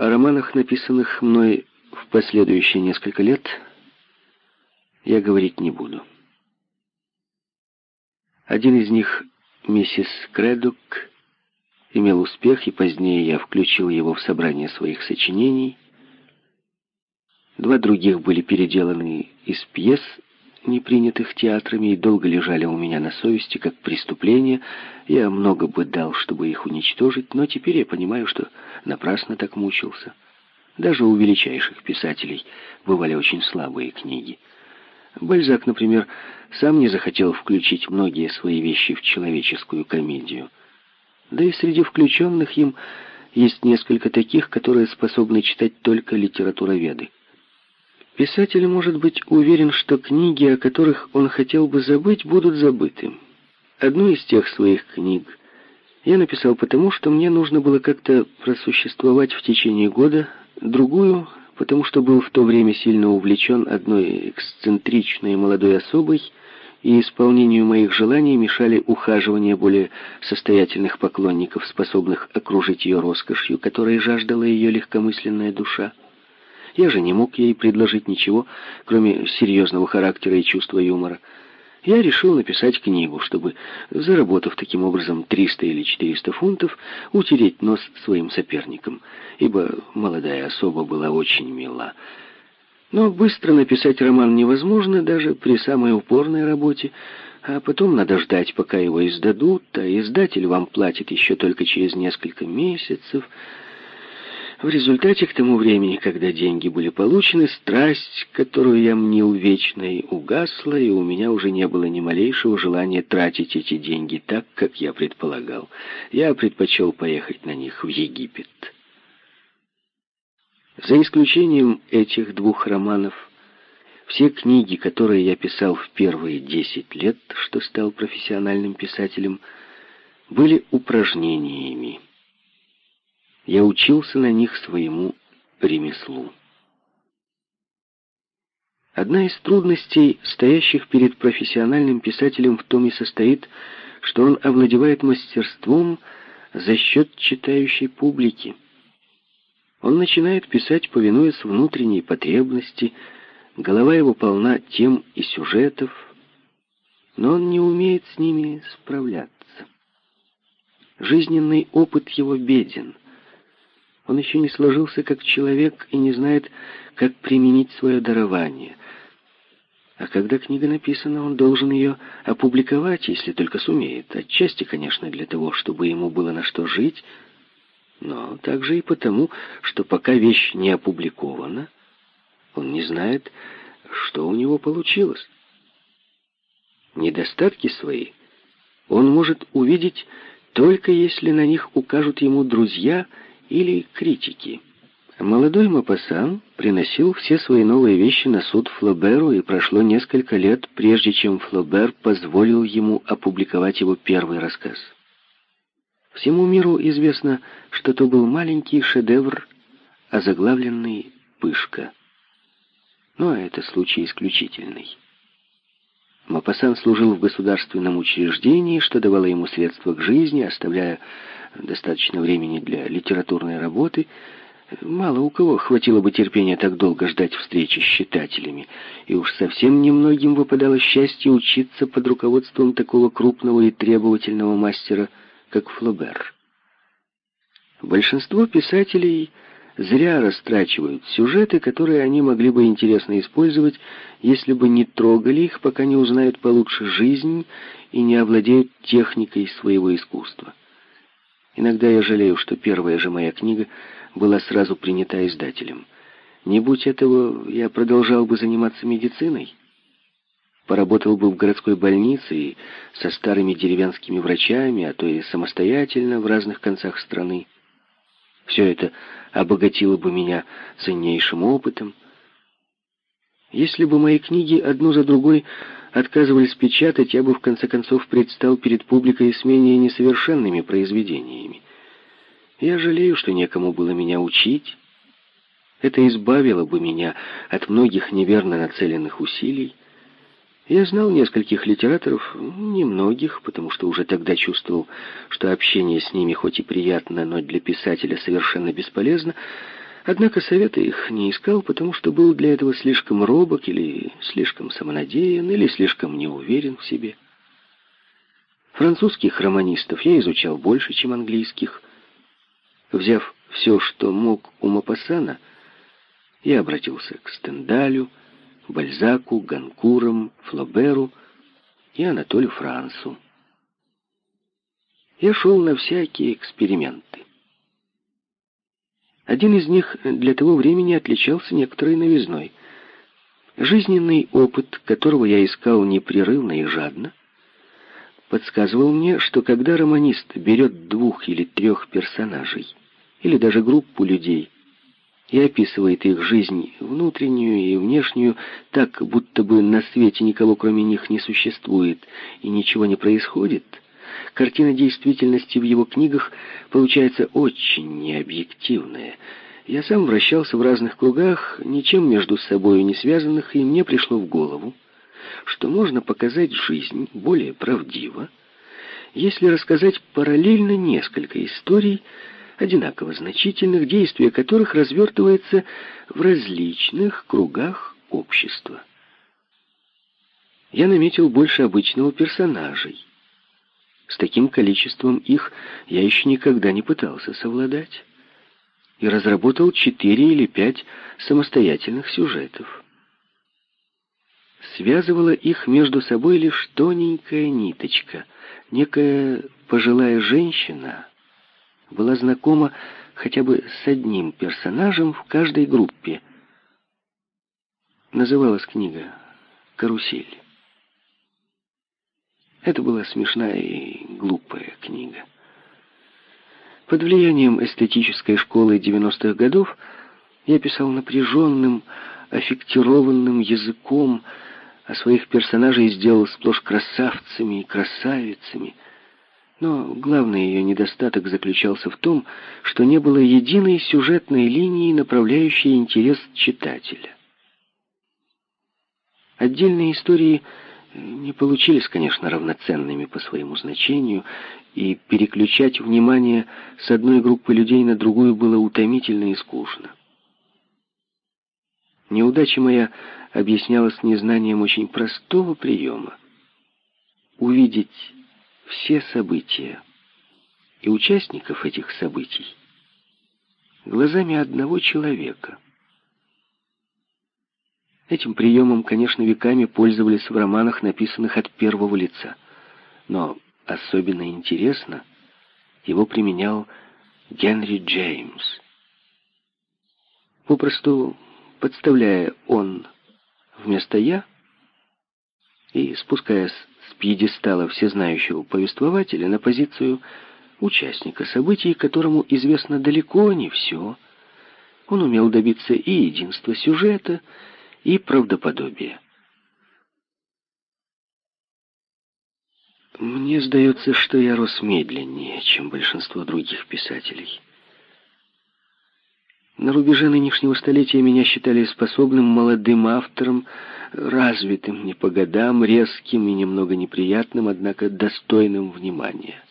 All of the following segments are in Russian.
О романах, написанных мной в последующие несколько лет, я говорить не буду. Один из них, миссис Кредук, имел успех, и позднее я включил его в собрание своих сочинений. Два других были переделаны из пьес, не принятых театрами, и долго лежали у меня на совести как преступление. Я много бы дал, чтобы их уничтожить, но теперь я понимаю, что напрасно так мучился. Даже у величайших писателей бывали очень слабые книги. Бальзак, например, сам не захотел включить многие свои вещи в человеческую комедию. Да и среди включенных им есть несколько таких, которые способны читать только литературоведы. Писатель может быть уверен, что книги, о которых он хотел бы забыть, будут забыты. Одну из тех своих книг я написал потому, что мне нужно было как-то просуществовать в течение года, другую потому что был в то время сильно увлечен одной эксцентричной молодой особой, и исполнению моих желаний мешали ухаживания более состоятельных поклонников, способных окружить ее роскошью, которой жаждала ее легкомысленная душа. Я же не мог ей предложить ничего, кроме серьезного характера и чувства юмора я решил написать книгу, чтобы, заработав таким образом 300 или 400 фунтов, утереть нос своим соперникам, ибо молодая особа была очень мила. Но быстро написать роман невозможно даже при самой упорной работе, а потом надо ждать, пока его издадут, а издатель вам платит еще только через несколько месяцев — в результате, к тому времени, когда деньги были получены, страсть, которую я мнил вечной, угасла, и у меня уже не было ни малейшего желания тратить эти деньги так, как я предполагал. Я предпочел поехать на них в Египет. За исключением этих двух романов, все книги, которые я писал в первые десять лет, что стал профессиональным писателем, были упражнениями я учился на них своему ремеслу. Одна из трудностей, стоящих перед профессиональным писателем, в том и состоит, что он овладевает мастерством за счет читающей публики. Он начинает писать, повинуясь внутренней потребности, голова его полна тем и сюжетов, но он не умеет с ними справляться. Жизненный опыт его беден. Он еще не сложился как человек и не знает, как применить свое дарование. А когда книга написана, он должен ее опубликовать, если только сумеет. Отчасти, конечно, для того, чтобы ему было на что жить, но также и потому, что пока вещь не опубликована, он не знает, что у него получилось. Недостатки свои он может увидеть только если на них укажут ему друзья или критики. Молодой Мапасан приносил все свои новые вещи на суд Флоберу, и прошло несколько лет, прежде чем Флобер позволил ему опубликовать его первый рассказ. Всему миру известно, что то был маленький шедевр, озаглавленный «Пышка». Но это случай исключительный. Мапасан служил в государственном учреждении, что давало ему средства к жизни, оставляя достаточно времени для литературной работы. Мало у кого хватило бы терпения так долго ждать встречи с читателями, и уж совсем немногим выпадало счастье учиться под руководством такого крупного и требовательного мастера, как Флобер. Большинство писателей зря растрачивают сюжеты, которые они могли бы интересно использовать, если бы не трогали их, пока не узнают получше жизнь и не овладеют техникой своего искусства. Иногда я жалею, что первая же моя книга была сразу принята издателем. Не будь этого, я продолжал бы заниматься медициной. Поработал бы в городской больнице и со старыми деревенскими врачами, а то и самостоятельно в разных концах страны. Все это обогатило бы меня ценнейшим опытом. Если бы мои книги одну за другой отказывались печатать, я бы в конце концов предстал перед публикой с менее несовершенными произведениями. Я жалею, что некому было меня учить. Это избавило бы меня от многих неверно нацеленных усилий. Я знал нескольких литераторов, немногих, потому что уже тогда чувствовал, что общение с ними хоть и приятно, но для писателя совершенно бесполезно, Однако совета их не искал, потому что был для этого слишком робок или слишком самонадеян, или слишком неуверен в себе. Французских романистов я изучал больше, чем английских. Взяв все, что мог у Мапассана, я обратился к Стендалю, Бальзаку, Ганкурам, Флоберу и Анатолию Франсу. Я шел на всякие эксперименты. Один из них для того времени отличался некоторой новизной. Жизненный опыт, которого я искал непрерывно и жадно, подсказывал мне, что когда романист берет двух или трех персонажей, или даже группу людей, и описывает их жизнь, внутреннюю и внешнюю, так, будто бы на свете никого кроме них не существует и ничего не происходит, картина действительности в его книгах получается очень необъективная. Я сам вращался в разных кругах, ничем между собой не связанных, и мне пришло в голову, что можно показать жизнь более правдиво, если рассказать параллельно несколько историй, одинаково значительных, действия которых развертывается в различных кругах общества. Я наметил больше обычного персонажей. С таким количеством их я еще никогда не пытался совладать. И разработал четыре или пять самостоятельных сюжетов. Связывала их между собой лишь тоненькая ниточка, некая пожилая женщина — была знакома хотя бы с одним персонажем в каждой группе. Называлась книга «Карусель». Это была смешная и глупая книга. Под влиянием эстетической школы 90-х годов я писал напряженным, аффектированным языком, а своих персонажей сделал сплошь красавцами и красавицами — но главный ее недостаток заключался в том, что не было единой сюжетной линии, направляющей интерес читателя. Отдельные истории не получились, конечно, равноценными по своему значению, и переключать внимание с одной группы людей на другую было утомительно и скучно. Неудача моя объяснялась незнанием очень простого приема. Увидеть все события и участников этих событий глазами одного человека. Этим приемом, конечно, веками пользовались в романах, написанных от первого лица. Но особенно интересно его применял Генри Джеймс. Попросту подставляя «он» вместо «я» и спускаясь пьедестала всезнающего повествователя на позицию участника событий, которому известно далеко не все. Он умел добиться и единства сюжета, и правдоподобия. Мне сдается, что я рос медленнее, чем большинство других писателей. На рубеже нынешнего столетия меня считали способным молодым автором, развитым не по годам, резким и немного неприятным, однако достойным внимания.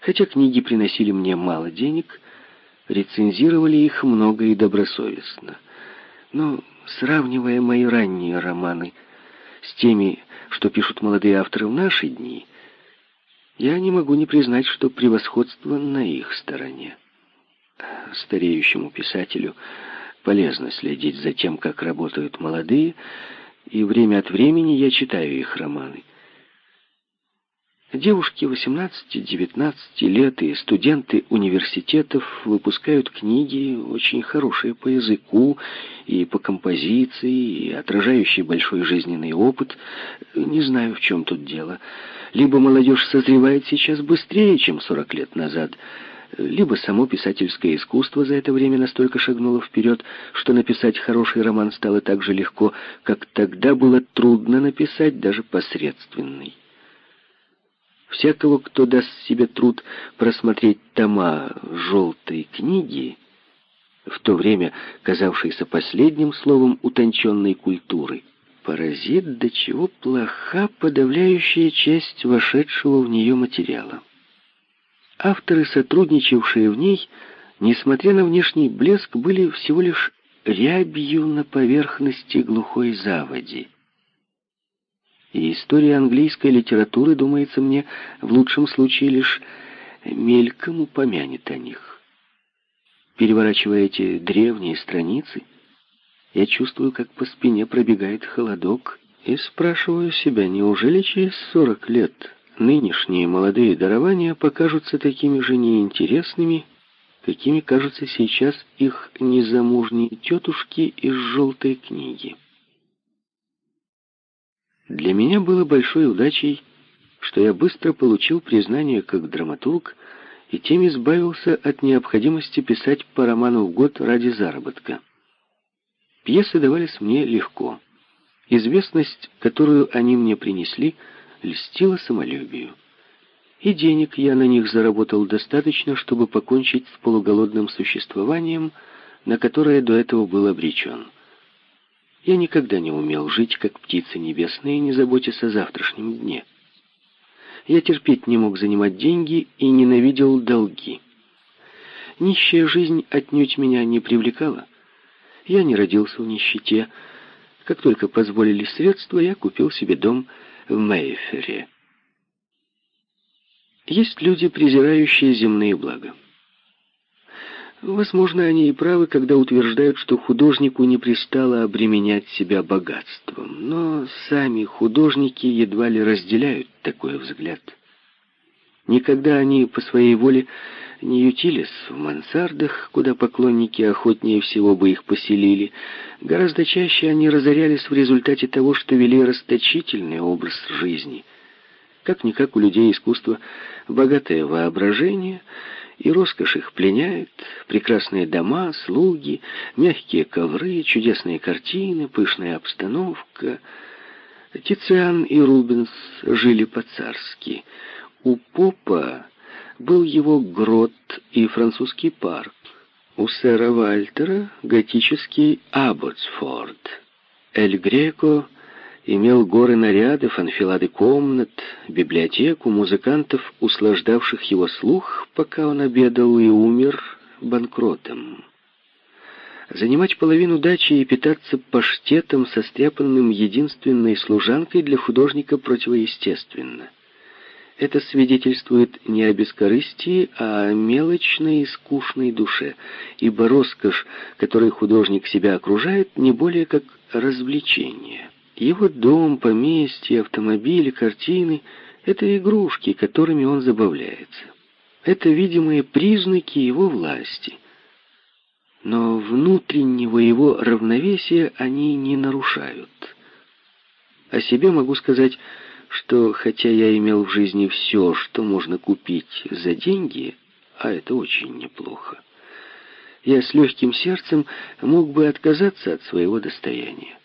Хотя книги приносили мне мало денег, рецензировали их много и добросовестно. Но, сравнивая мои ранние романы с теми, что пишут молодые авторы в наши дни, я не могу не признать, что превосходство на их стороне стареющему писателю полезно следить за тем, как работают молодые, и время от времени я читаю их романы. Девушки 18-19 лет и студенты университетов выпускают книги, очень хорошие по языку и по композиции, и отражающие большой жизненный опыт. Не знаю, в чем тут дело. Либо молодежь созревает сейчас быстрее, чем 40 лет назад, либо само писательское искусство за это время настолько шагнуло вперед, что написать хороший роман стало так же легко, как тогда было трудно написать даже посредственный. Всякого, кто даст себе труд просмотреть тома желтой книги, в то время казавшейся последним словом утонченной культуры, поразит, до чего плоха подавляющая часть вошедшего в нее материала. Авторы, сотрудничавшие в ней, несмотря на внешний блеск, были всего лишь рябью на поверхности глухой заводи. И история английской литературы, думается мне, в лучшем случае лишь мельком упомянет о них. Переворачивая эти древние страницы, я чувствую, как по спине пробегает холодок, и спрашиваю себя, неужели через сорок лет нынешние молодые дарования покажутся такими же неинтересными, какими кажутся сейчас их незамужние тетушки из желтой книги. Для меня было большой удачей, что я быстро получил признание как драматург и тем избавился от необходимости писать по роману в год ради заработка. Пьесы давались мне легко. Известность, которую они мне принесли, льстила самолюбию. И денег я на них заработал достаточно, чтобы покончить с полуголодным существованием, на которое до этого был обречен. Я никогда не умел жить, как птицы небесные, не заботясь о завтрашнем дне. Я терпеть не мог занимать деньги и ненавидел долги. Нищая жизнь отнюдь меня не привлекала. Я не родился в нищете. Как только позволили средства, я купил себе дом в Мейфере. Есть люди, презирающие земные блага. Возможно, они и правы, когда утверждают, что художнику не пристало обременять себя богатством. Но сами художники едва ли разделяют такой взгляд. Никогда они по своей воле не ютились в мансардах, куда поклонники охотнее всего бы их поселили. Гораздо чаще они разорялись в результате того, что вели расточительный образ жизни. Как-никак у людей искусства богатое воображение — и роскошь их пленяет, прекрасные дома, слуги, мягкие ковры, чудесные картины, пышная обстановка. Тициан и Рубенс жили по-царски. У Попа был его грот и французский парк. У сэра Вальтера готический Абботсфорд. Эль Греко имел горы нарядов, анфилады комнат, библиотеку, музыкантов, услаждавших его слух, пока он обедал и умер банкротом. Занимать половину дачи и питаться паштетом, состряпанным единственной служанкой для художника противоестественно. Это свидетельствует не о бескорыстии, а о мелочной и скучной душе, ибо роскошь, которой художник себя окружает, не более как развлечение. Его дом, поместье, автомобили, картины — это игрушки, которыми он забавляется. Это видимые признаки его власти. Но внутреннего его равновесия они не нарушают. О себе могу сказать, что хотя я имел в жизни все, что можно купить за деньги, а это очень неплохо, я с легким сердцем мог бы отказаться от своего достояния.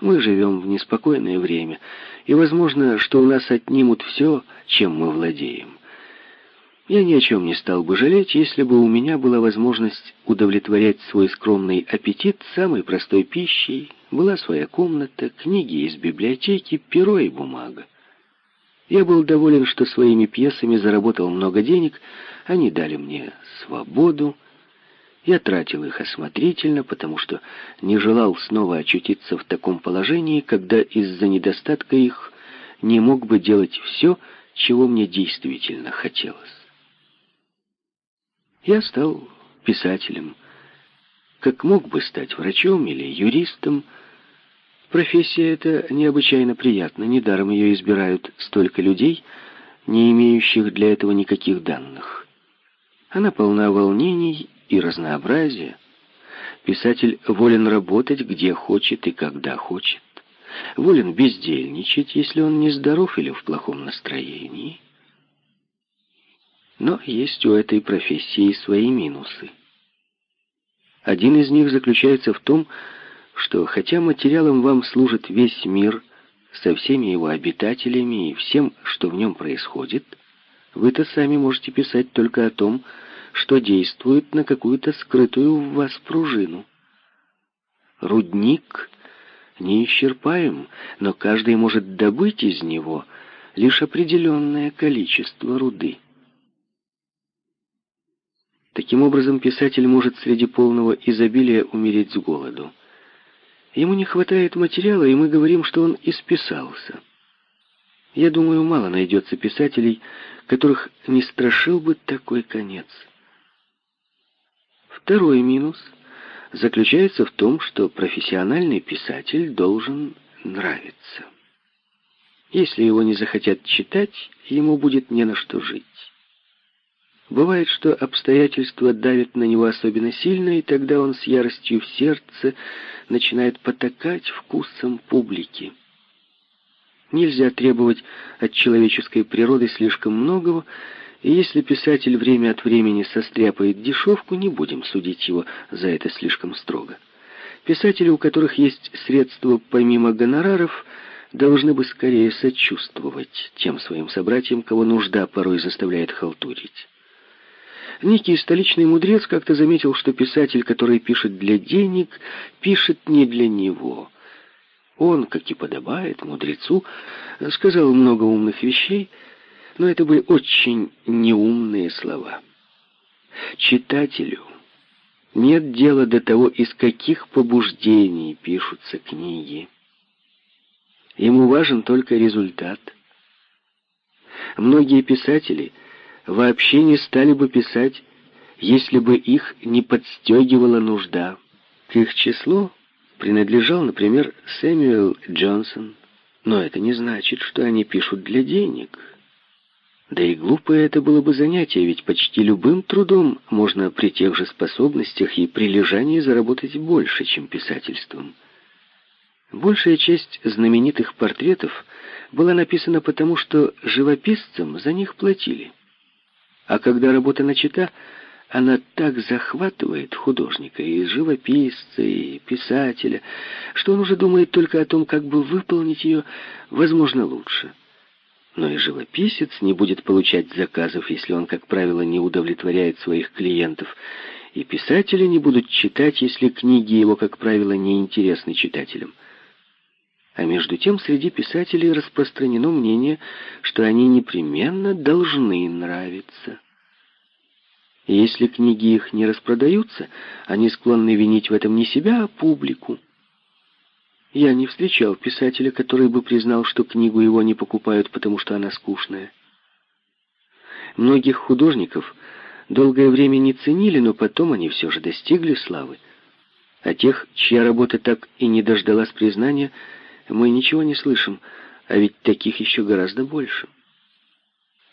Мы живем в неспокойное время, и возможно, что у нас отнимут все, чем мы владеем. Я ни о чем не стал бы жалеть, если бы у меня была возможность удовлетворять свой скромный аппетит самой простой пищей, была своя комната, книги из библиотеки, перо и бумага. Я был доволен, что своими пьесами заработал много денег, они дали мне свободу, я тратил их осмотрительно, потому что не желал снова очутиться в таком положении, когда из-за недостатка их не мог бы делать все, чего мне действительно хотелось. Я стал писателем, как мог бы стать врачом или юристом. Профессия эта необычайно приятна, недаром ее избирают столько людей, не имеющих для этого никаких данных. Она полна волнений и разнообразия. Писатель волен работать где хочет и когда хочет. Волен бездельничать, если он нездоров или в плохом настроении. Но есть у этой профессии свои минусы. Один из них заключается в том, что хотя материалом вам служит весь мир со всеми его обитателями и всем, что в нем происходит, вы-то сами можете писать только о том, что действует на какую-то скрытую в вас пружину. Рудник неисчерпаем, но каждый может добыть из него лишь определенное количество руды. Таким образом, писатель может среди полного изобилия умереть с голоду. Ему не хватает материала, и мы говорим, что он исписался. Я думаю, мало найдется писателей, которых не страшил бы такой конец. Второй минус заключается в том, что профессиональный писатель должен нравиться. Если его не захотят читать, ему будет не на что жить. Бывает, что обстоятельства давят на него особенно сильно, и тогда он с яростью в сердце начинает потакать вкусом публики. Нельзя требовать от человеческой природы слишком многого, и если писатель время от времени состряпает дешевку, не будем судить его за это слишком строго. Писатели, у которых есть средства помимо гонораров, должны бы скорее сочувствовать тем своим собратьям, кого нужда порой заставляет халтурить. Некий столичный мудрец как-то заметил, что писатель, который пишет для денег, пишет не для него. Он, как и подобает мудрецу, сказал много умных вещей, но это были очень неумные слова. Читателю нет дела до того, из каких побуждений пишутся книги. Ему важен только результат. Многие писатели — вообще не стали бы писать, если бы их не подстегивала нужда. К их числу принадлежал, например, Сэмюэл Джонсон, но это не значит, что они пишут для денег. Да и глупое это было бы занятие, ведь почти любым трудом можно при тех же способностях и прилежании заработать больше, чем писательством. Большая часть знаменитых портретов была написана потому, что живописцам за них платили. А когда работа начата, она так захватывает художника, и живописца, и писателя, что он уже думает только о том, как бы выполнить ее, возможно, лучше. Но и живописец не будет получать заказов, если он, как правило, не удовлетворяет своих клиентов, и писатели не будут читать, если книги его, как правило, не интересны читателям. А между тем среди писателей распространено мнение, что они непременно должны нравиться. И если книги их не распродаются, они склонны винить в этом не себя, а публику. Я не встречал писателя, который бы признал, что книгу его не покупают, потому что она скучная. Многих художников долгое время не ценили, но потом они все же достигли славы. А тех, чья работа так и не дождалась признания, мы ничего не слышим, а ведь таких еще гораздо больше.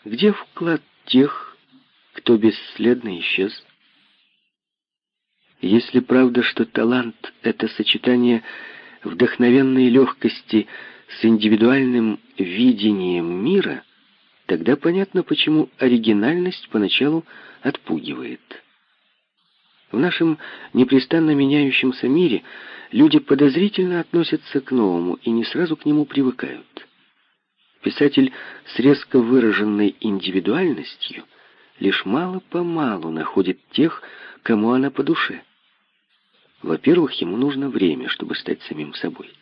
Где вклад тех, кто бесследно исчез? Если правда, что талант — это сочетание вдохновенной легкости с индивидуальным видением мира, тогда понятно, почему оригинальность поначалу отпугивает. В нашем непрестанно меняющемся мире люди подозрительно относятся к новому и не сразу к нему привыкают. Писатель с резко выраженной индивидуальностью лишь мало-помалу находит тех, кому она по душе. Во-первых, ему нужно время, чтобы стать самим собой.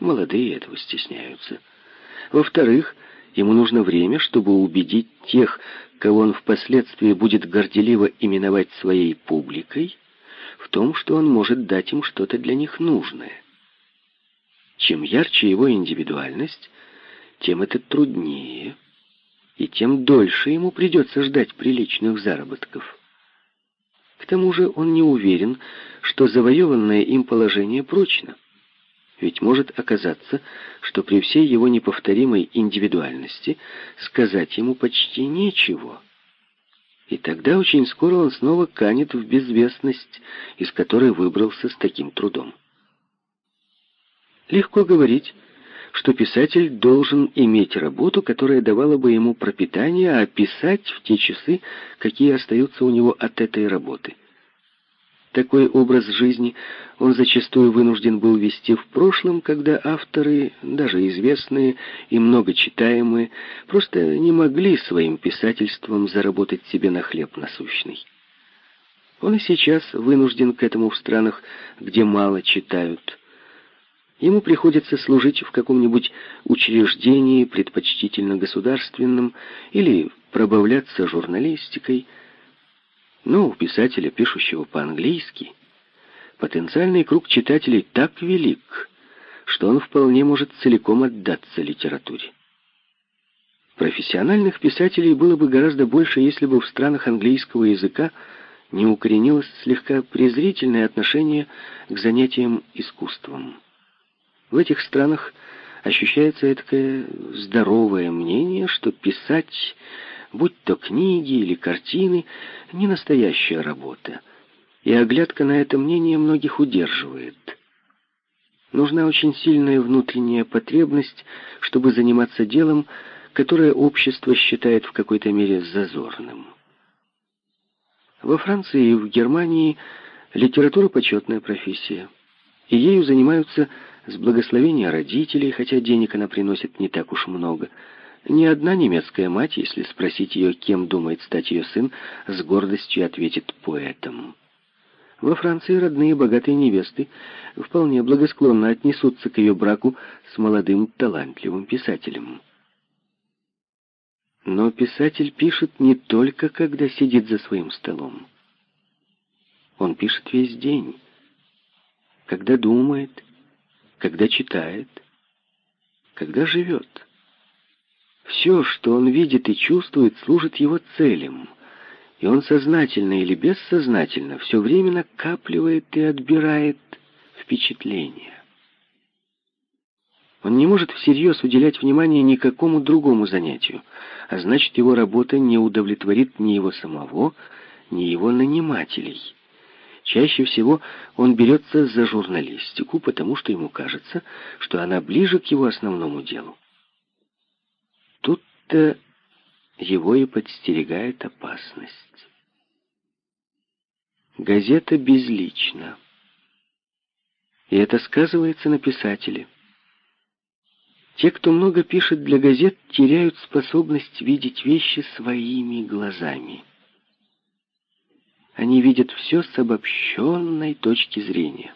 Молодые этого стесняются. Во-вторых, ему нужно время, чтобы убедить тех, кого он впоследствии будет горделиво именовать своей публикой, в том, что он может дать им что-то для них нужное. Чем ярче его индивидуальность, тем это труднее, и тем дольше ему придется ждать приличных заработков. К тому же он не уверен, что завоеванное им положение прочно. Ведь может оказаться, что при всей его неповторимой индивидуальности сказать ему почти нечего. И тогда очень скоро он снова канет в безвестность, из которой выбрался с таким трудом. Легко говорить, что писатель должен иметь работу, которая давала бы ему пропитание, а писать в те часы, какие остаются у него от этой работы. Такой образ жизни он зачастую вынужден был вести в прошлом, когда авторы, даже известные и многочитаемые, просто не могли своим писательством заработать себе на хлеб насущный. Он и сейчас вынужден к этому в странах, где мало читают. Ему приходится служить в каком-нибудь учреждении, предпочтительно государственном, или пробавляться журналистикой – Но у писателя, пишущего по-английски, потенциальный круг читателей так велик, что он вполне может целиком отдаться литературе. Профессиональных писателей было бы гораздо больше, если бы в странах английского языка не укоренилось слегка презрительное отношение к занятиям искусством. В этих странах ощущается этакое здоровое мнение, что писать, будь то книги или картины, не настоящая работа. И оглядка на это мнение многих удерживает. Нужна очень сильная внутренняя потребность, чтобы заниматься делом, которое общество считает в какой-то мере зазорным. Во Франции и в Германии литература почетная профессия, и ею занимаются с благословения родителей, хотя денег она приносит не так уж много. Ни одна немецкая мать, если спросить ее, кем думает стать ее сын, с гордостью ответит поэтом. Во Франции родные богатые невесты вполне благосклонно отнесутся к ее браку с молодым талантливым писателем. Но писатель пишет не только, когда сидит за своим столом. Он пишет весь день, когда думает, когда читает, когда живет. Все, что он видит и чувствует, служит его целям, и он сознательно или бессознательно все время накапливает и отбирает впечатления. Он не может всерьез уделять внимание никакому другому занятию, а значит, его работа не удовлетворит ни его самого, ни его нанимателей. Чаще всего он берется за журналистику, потому что ему кажется, что она ближе к его основному делу. Тут-то его и подстерегает опасность. Газета безлична. И это сказывается на писателе. Те, кто много пишет для газет, теряют способность видеть вещи своими глазами. Они видят все с обобщенной точки зрения.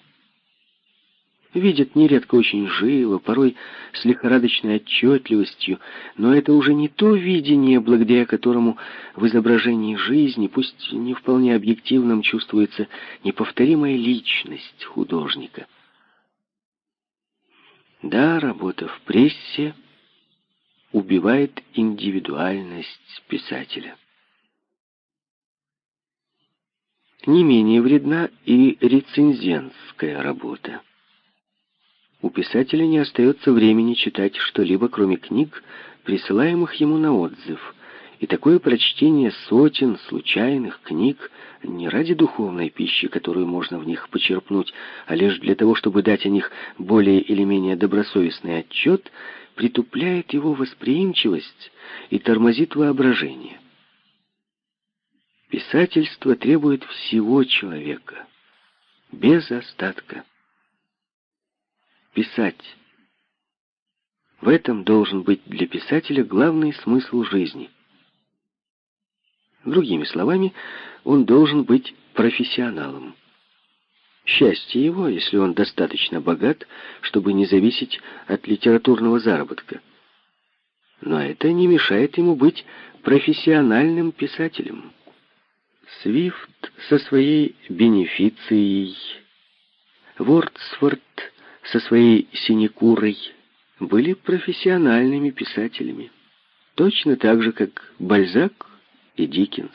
Видят нередко очень живо, порой с лихорадочной отчетливостью, но это уже не то видение, благодаря которому в изображении жизни, пусть не вполне объективном, чувствуется неповторимая личность художника. Да, работа в прессе убивает индивидуальность писателя. Не менее вредна и рецензентская работа. У писателя не остается времени читать что-либо, кроме книг, присылаемых ему на отзыв, и такое прочтение сотен случайных книг не ради духовной пищи, которую можно в них почерпнуть, а лишь для того, чтобы дать о них более или менее добросовестный отчет, притупляет его восприимчивость и тормозит воображение. Писательство требует всего человека, без остатка. Писать. В этом должен быть для писателя главный смысл жизни. Другими словами, он должен быть профессионалом. Счастье его, если он достаточно богат, чтобы не зависеть от литературного заработка. Но это не мешает ему быть профессиональным писателем. Свифт со своей бенефицией, Вордсворт со своей синекурой были профессиональными писателями. Точно так же, как Бальзак и Диккенс.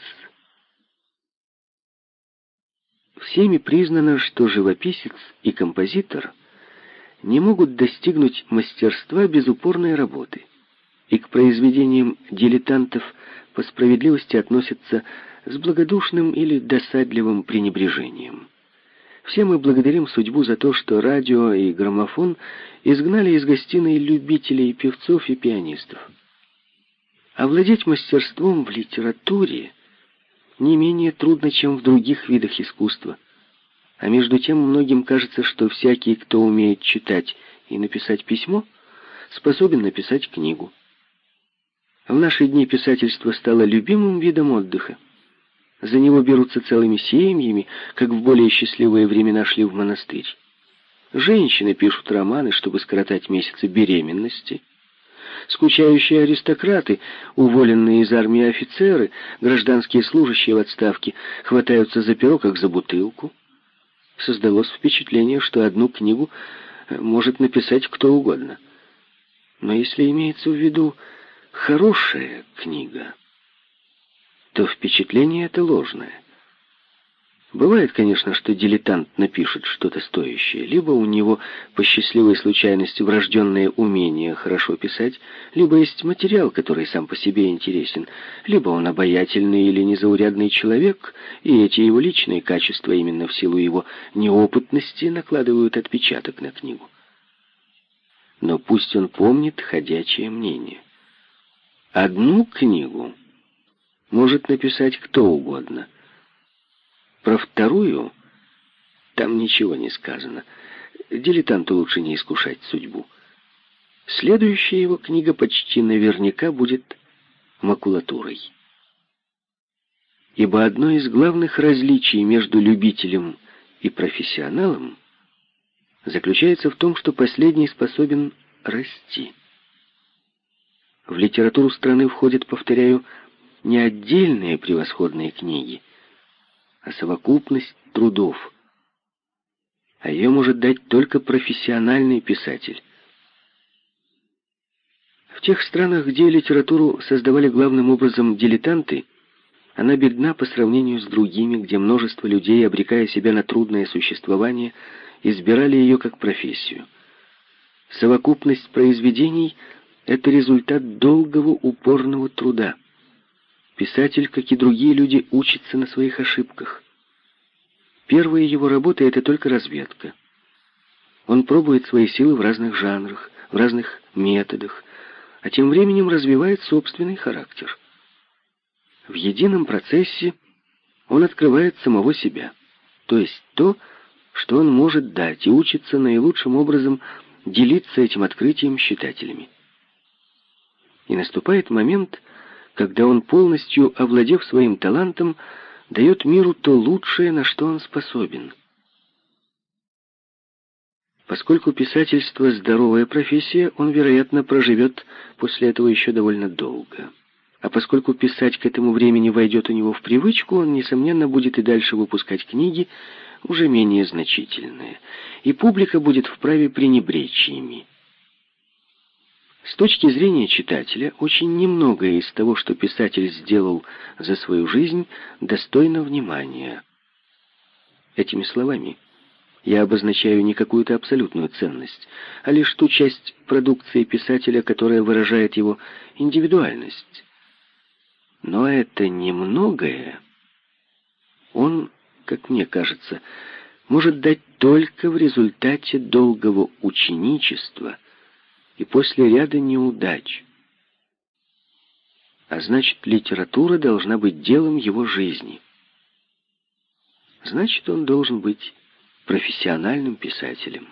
Всеми признано, что живописец и композитор не могут достигнуть мастерства без упорной работы, и к произведениям дилетантов по справедливости относятся с благодушным или досадливым пренебрежением. Все мы благодарим судьбу за то, что радио и граммофон изгнали из гостиной любителей певцов и пианистов. Овладеть мастерством в литературе не менее трудно, чем в других видах искусства. А между тем многим кажется, что всякий, кто умеет читать и написать письмо, способен написать книгу. В наши дни писательство стало любимым видом отдыха. За него берутся целыми семьями, как в более счастливые времена шли в монастырь. Женщины пишут романы, чтобы скоротать месяцы беременности – Скучающие аристократы, уволенные из армии офицеры, гражданские служащие в отставке хватаются за перо, как за бутылку. Создалось впечатление, что одну книгу может написать кто угодно. Но если имеется в виду хорошая книга, то впечатление это ложное. Бывает, конечно, что дилетант напишет что-то стоящее. Либо у него по счастливой случайности врожденное умение хорошо писать, либо есть материал, который сам по себе интересен, либо он обаятельный или незаурядный человек, и эти его личные качества именно в силу его неопытности накладывают отпечаток на книгу. Но пусть он помнит ходячее мнение. Одну книгу может написать кто угодно — про вторую там ничего не сказано. Дилетанту лучше не искушать судьбу. Следующая его книга почти наверняка будет макулатурой. Ибо одно из главных различий между любителем и профессионалом заключается в том, что последний способен расти. В литературу страны входят, повторяю, не отдельные превосходные книги, а совокупность трудов. А ее может дать только профессиональный писатель. В тех странах, где литературу создавали главным образом дилетанты, она бедна по сравнению с другими, где множество людей, обрекая себя на трудное существование, избирали ее как профессию. Совокупность произведений — это результат долгого упорного труда. Писатель, как и другие люди, учится на своих ошибках. Первые его работы — это только разведка. Он пробует свои силы в разных жанрах, в разных методах, а тем временем развивает собственный характер. В едином процессе он открывает самого себя, то есть то, что он может дать, и учится наилучшим образом делиться этим открытием с читателями. И наступает момент, когда он, полностью овладев своим талантом, дает миру то лучшее, на что он способен. Поскольку писательство – здоровая профессия, он, вероятно, проживет после этого еще довольно долго. А поскольку писать к этому времени войдет у него в привычку, он, несомненно, будет и дальше выпускать книги, уже менее значительные, и публика будет вправе пренебречь ими. С точки зрения читателя, очень немногое из того, что писатель сделал за свою жизнь, достойно внимания. Этими словами я обозначаю не какую-то абсолютную ценность, а лишь ту часть продукции писателя, которая выражает его индивидуальность. Но это немногое он, как мне кажется, может дать только в результате долгого ученичества – и после ряда неудач. А значит, литература должна быть делом его жизни. Значит, он должен быть профессиональным писателем.